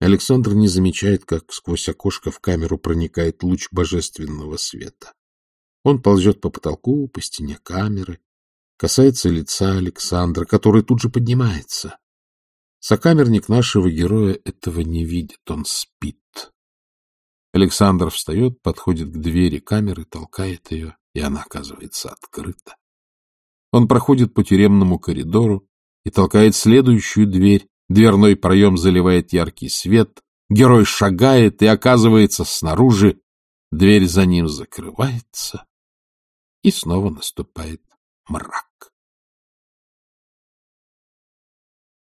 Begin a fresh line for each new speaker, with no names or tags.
Александр не замечает, как сквозь окошко в камеру проникает луч божественного света. Он ползет по потолку, по стене камеры, касается лица Александра, который тут же поднимается. Сокамерник нашего героя этого не видит, он спит. Александр встает, подходит к двери камеры, толкает ее, и она оказывается открыта. Он проходит по тюремному коридору и толкает следующую дверь, дверной проем заливает яркий свет, герой шагает и оказывается снаружи, дверь за ним закрывается, и снова наступает мрак.